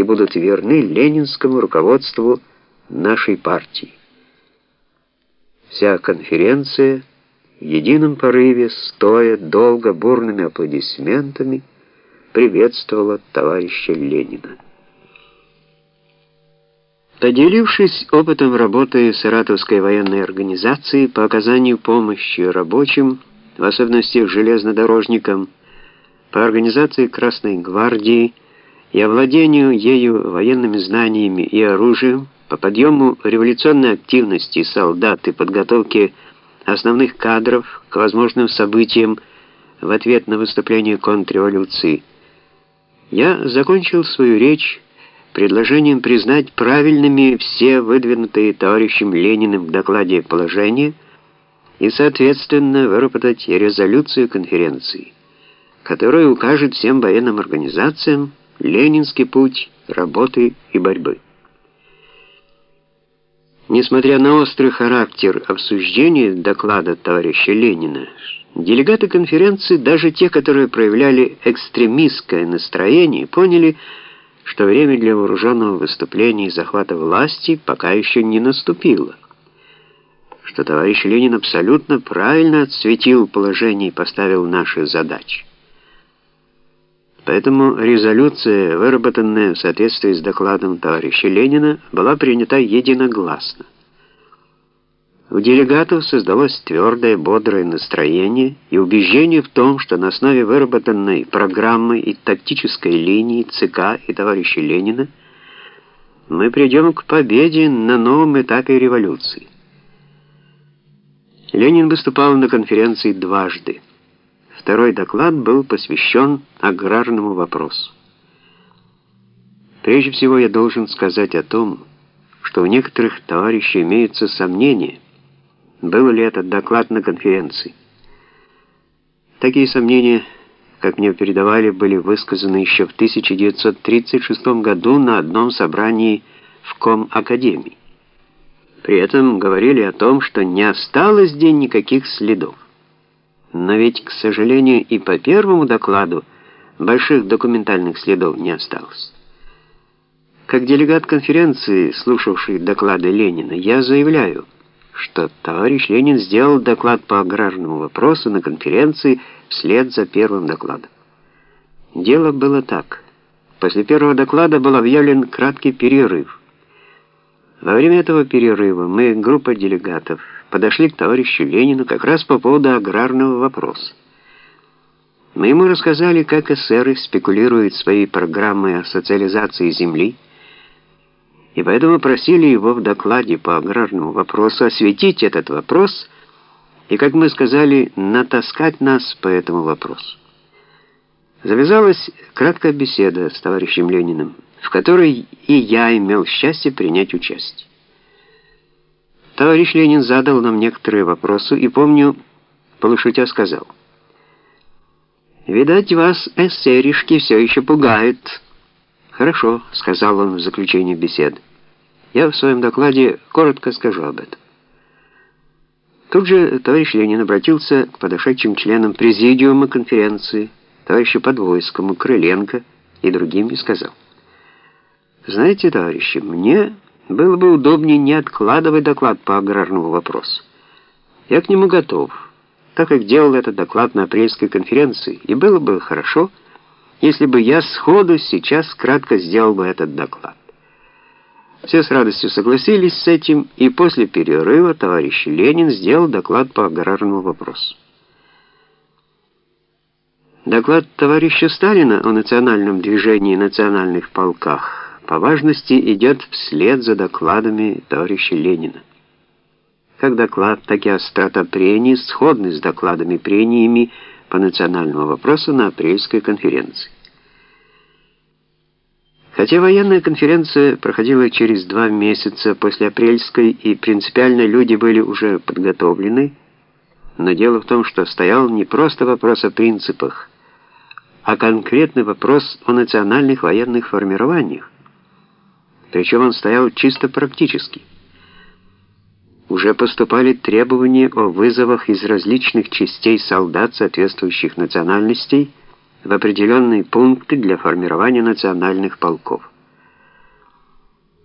и будут верны ленинскому руководству нашей партии. Вся конференция в едином порыве, стоя долго бурными аплодисментами, приветствовала товарища Ленина. Поделившись опытом работы Саратовской военной организации по оказанию помощи рабочим, в особенности железнодорожникам, по организации Красной гвардии и овладению ею военными знаниями и оружием, по подъему революционной активности солдат и подготовке основных кадров к возможным событиям в ответ на выступление контрреволюции, я закончил свою речь предложением признать правильными все выдвинутые товарищем Лениным в докладе положения и, соответственно, выработать резолюцию конференции, которая укажет всем военным организациям ленинский путь работы и борьбы. Несмотря на острый характер обсуждения доклада товарища Ленина, делегаты конференции, даже те, которые проявляли экстремистское настроение, поняли, что время для вооруженного выступления и захвата власти пока еще не наступило, что товарищ Ленин абсолютно правильно отсветил положение и поставил наши задачи. Поэтому резолюция, выработанная в соответствии с докладом товарища Ленина, была принята единогласно. У делегатов создалось твердое, бодрое настроение и убеждение в том, что на основе выработанной программы и тактической линии ЦК и товарища Ленина мы придем к победе на новом этапе революции. Ленин выступал на конференции дважды. Второй доклад был посвящен аграрному вопросу. Прежде всего я должен сказать о том, что у некоторых товарищей имеются сомнения, был ли этот доклад на конференции. Такие сомнения, как мне передавали, были высказаны еще в 1936 году на одном собрании в Ком-академии. При этом говорили о том, что не осталось где никаких следов. Но ведь, к сожалению, и по первому докладу больших документальных следов не осталось. Как делегат конференции, слушавший доклады Ленина, я заявляю, что товарищ Ленин сделал доклад по аграрному вопросу на конференции вслед за первым докладом. Дело было так. После первого доклада был объявлен краткий перерыв. Во время этого перерыва мы, группа делегатов, подошли к товарищу Ленину как раз по поводу аграрного вопроса. Мы ему рассказали, как эсеры спекулируют своей программой о социализации земли, и поэтому просили его в докладе по аграрному вопросу осветить этот вопрос и, как мы сказали, натаскать нас по этому вопросу. Завязалась краткая беседа с товарищем Лениным, в которой и я имел счастье принять участие. Товарищ Ленин задал нам некоторые вопросы и, помню, полушутя сказал, «Видать, вас эсеришки все еще пугают». «Хорошо», — сказал он в заключении беседы. «Я в своем докладе коротко скажу об этом». Тут же товарищ Ленин обратился к подошедшим членам президиума конференции, товарищу Подвойскому, Крыленко и другим и сказал, «Знаете, товарищи, мне было бы удобнее не откладывать доклад по аграрному вопросу. Я к нему готов, так как делал этот доклад на апрельской конференции, и было бы хорошо, если бы я сходу сейчас кратко сделал бы этот доклад. Все с радостью согласились с этим, и после перерыва товарищ Ленин сделал доклад по аграрному вопросу. Доклад товарища Сталина о национальном движении национальных полках по важности идет вслед за докладами товарища Ленина. Как доклад, так и острота прений сходны с докладами прениями по национальному вопросу на апрельской конференции. Хотя военная конференция проходила через два месяца после апрельской, и принципиально люди были уже подготовлены, но дело в том, что стоял не просто вопрос о принципах, а конкретный вопрос о национальных военных формированиях, причем он стоял чисто практически. Уже поступали требования о вызовах из различных частей солдат соответствующих национальностей в определенные пункты для формирования национальных полков.